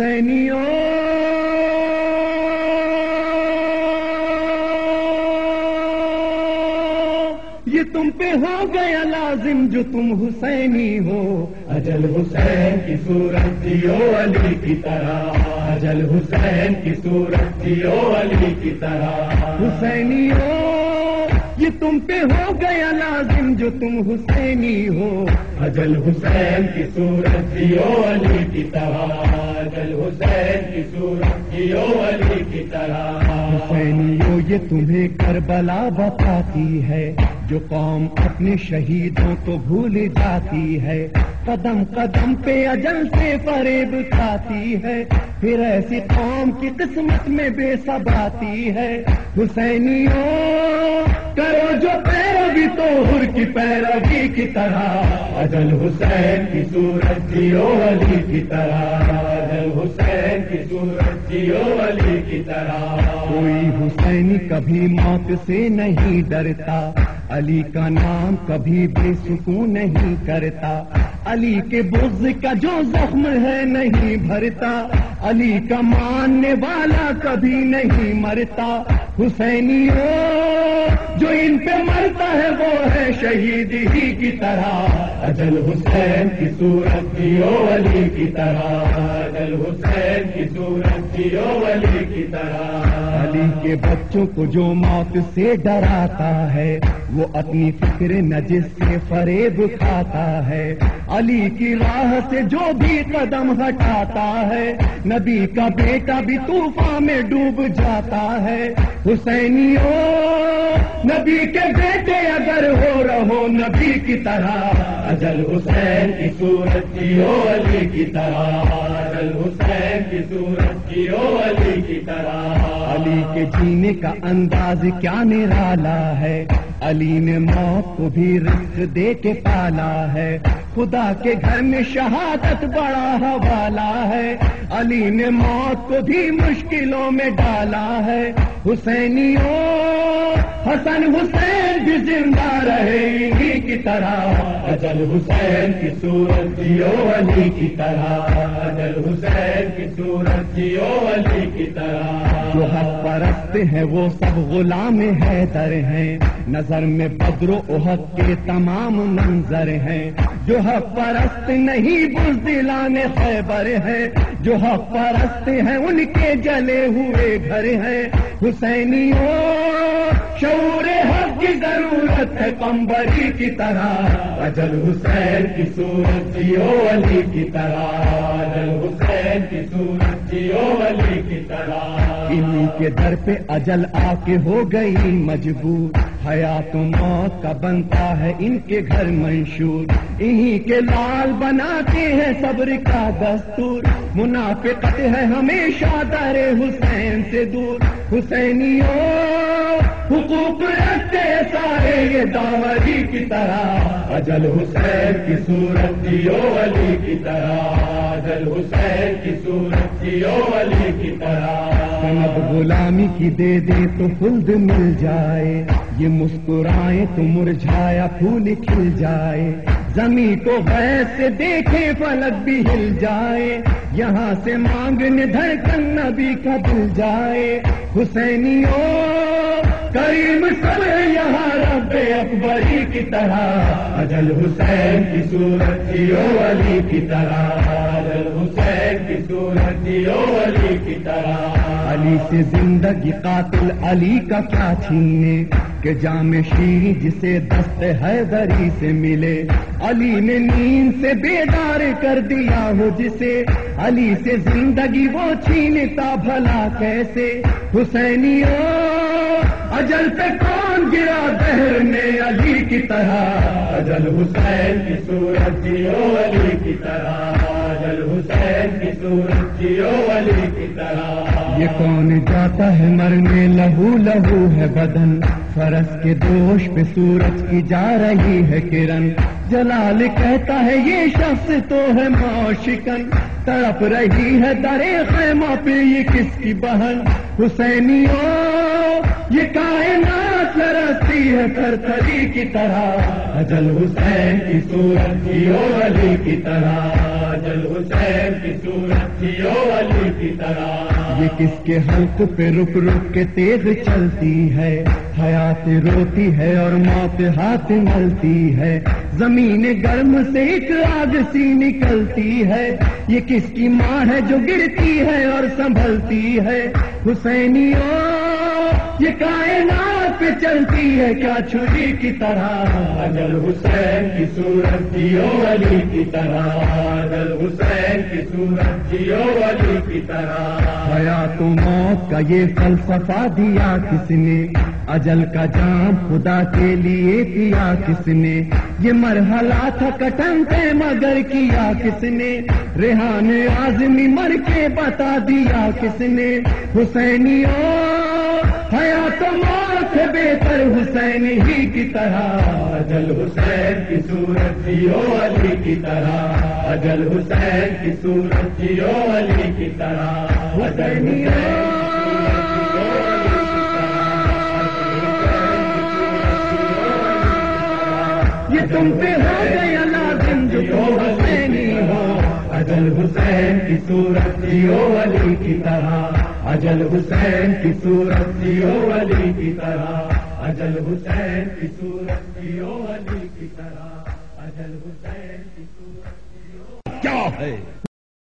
یہ تم پہ ہو گیا لازم جو تم حسینی ہو۔ اجل حسین کی صورت جیو علی کی طرح۔ اجل حسین کی صورت جیو علی کی طرح۔ حسینی ہو یہ تم پہ ہو گیا لازم جو تم حسینی ہو۔ اجل حسین کی صورت جیو علی کی طرح۔ اجل حسین کی صورت جیو علی کی طرح۔ حسینی ہو یہ تمہیں کربلا بتاتی ہے۔ جو قوم اپنے شہیدوں کو بھول جاتی ہے۔ قدم قدم پہ اجل سے فریب کھاتی ہے۔ پھر ایسی قوم کی قسمت میں بے سب آتی ہے۔ حسینیوں، کرو جو پیروی تو ہر کی پیروی کی طرح۔ اجل حسین کی صورت جیو علی کی طرح۔ اجل حسین کی صورت جیو علی کی طرح۔ کوئی حسینی کبھی موت سے نہیں ڈرتا۔ علی کا نام کبھی بے سکون نہیں کرتا۔ علی کے بز کا جو زخم ہے نہیں بھرتا، علی کا ماننے والا کبھی نہیں مرتا۔ حسینی ہو جو ان پہ مرتا ہے، وہ ہے شہید ہی کی طرح۔ اجل حسین کی صورت جیو علی کی طرح۔ اجل حسین کی صورت جیو علی کی طرح۔ علی کے بچوں کو جو موت سے ڈراتا ہے، وہ اپنی فکر نجس سے فریب کھاتا ہے۔ علی کی راہ سے جو بھی قدم ہٹاتا ہے، نبی کا بیٹا بھی طوفان میں ڈوب جاتا ہے۔ حسینی ہو نبی کے بیٹے اگر ہو رہو نبی کی طرح اجل حسین کی صورت جیو علی کی طرح۔ اجل حسین کی صورت جیو علی کی طرح۔ علی کے جینے کا انداز کیا نرالا ہے؟ علی نے موت کو بھی رزق دے کے پالا ہے۔ خدا کے گھر میں شہادت بڑا حوالہ ہے۔ علی نے موت کو بھی مشکلوں میں ڈالا ہے۔ حسینیوں، حسن حسین بھی زندہ رہے انہی کی طرح۔ اجل حسین کی صورت جیو علی کی طرح۔ اجل حسین کی صورت جیو علی کی طرح۔ پرست ہے وہ سب غلام حیدر ہیں۔ نظر میں بدر و احد کے تمام منظر ہیں۔ جو حق پرست نہیں بزدلان خیبر ہے جو حق پرست ہیں ان کے جلے ہوئے گھر ہیں۔ حسینی ہو شعور حق کی ضرورت ہے کمبری کی طرح۔ اجل حسین کی صورت جیو علی کی طرح۔ اجل حسین کی صورت جیو علی کی طرح۔ انہی کے در پہ اجل آ کے ہو گئی مجبور۔ حیات و موت کا بنتا ہے ان کے گھر منشور۔ انہی کے لال بناتے ہیں صبر کا دستور۔ منافقت ہے ہمیشہ در حسین سے دور۔ حسینیوں، حقوق رکھتے سارے یہ داوری کی طرح۔ اجل حسین کی صورت جیو علی کی طرح۔ اجل حسین کی صورت جیو علی کی طرح۔ سنب جی غلامی کی دے دے تو خلد مل جائے۔ یہ مسکرائیں تو مرجھایا پھول کھل جائے۔ زمین کو غیر سے دیکھے فلک بھی ہل جائے۔ یہاں سے مانگنے دھڑکن نبی کا دل جائے۔ حسینیوں کریم سب یہاں رب اکبری کی طرح۔ اجل حسین کی صورت علی کی طرح۔ حسین کی صورت علی کی طرح علی سے زندگی قاتل علی کا کیا چھینے کہ جام شیری جسے دست حیدری سے ملے؟ علی نے نیند سے بیدار کر دیا ہو جسے۔ علی سے زندگی وہ چھینتا بھلا کیسے؟ حسینیوں اجل پہ کون گرا دہر میں علی کی طرح؟ اجل حسین کی صورت جیو علی کی طرح۔ یہ کون جاتا ہے مرنے لہو لہو ہے بدن؟ فرس کے دوش پہ سورج کی جا رہی ہے کرن۔ جلال کہتا ہے یہ شخص تو ہے موشکن تڑپ رہی ہے درے خیمہ پہ یہ کس کی بہن؟ حسینیوں یہ کائنات لرستی ہے تھری کی طرح، اجل حسین کی صورت جیو علی کی طرح، اجل حسین کی صورت جیو علی کی طرح۔ یہ کس کے حلق پہ رک رک کے تیز چلتی ہے؟ حیات روتی ہے اور موت ہاتھ ملتی ہے۔ زمین گرم سے ایک آگ سی نکلتی ہے۔ یہ کس کی ماں ہے جو گرتی ہے اور سنبھلتی ہے؟ حسینیوں یہ کائنات پہ چلتی ہے کیا چھری کی طرح؟ اجل حسین کی صورت جیو علی کی طرح۔ اجل حسین کی صورت جیو علی کی طرح۔ حیات و موت کا یہ فلسفہ دیا کس نے؟ اجل کا جام خدا کے لیے کیا کس نے؟ یہ مرحلہ تھا کٹن پہ مگر کیا کس نے؟ ریحان آزمی مر کے بتا دیا کس نے؟ حسینیوں حیات موت بہتر حسین ہی کی طرح، اجل حسین کی صورت جیو علی کی طرح، اجل حسین کی صورت جیو علی کی طرح، اجل یہ تم پہ ہو گیا اجل حسین کی صورت دیو علی کی طرح۔ اجل حسین کی صورت دیو علی کی طرح۔ اجل حسین کی صورت دیو علی کی طرح۔ اجل حسین کی صورت کیا ہے؟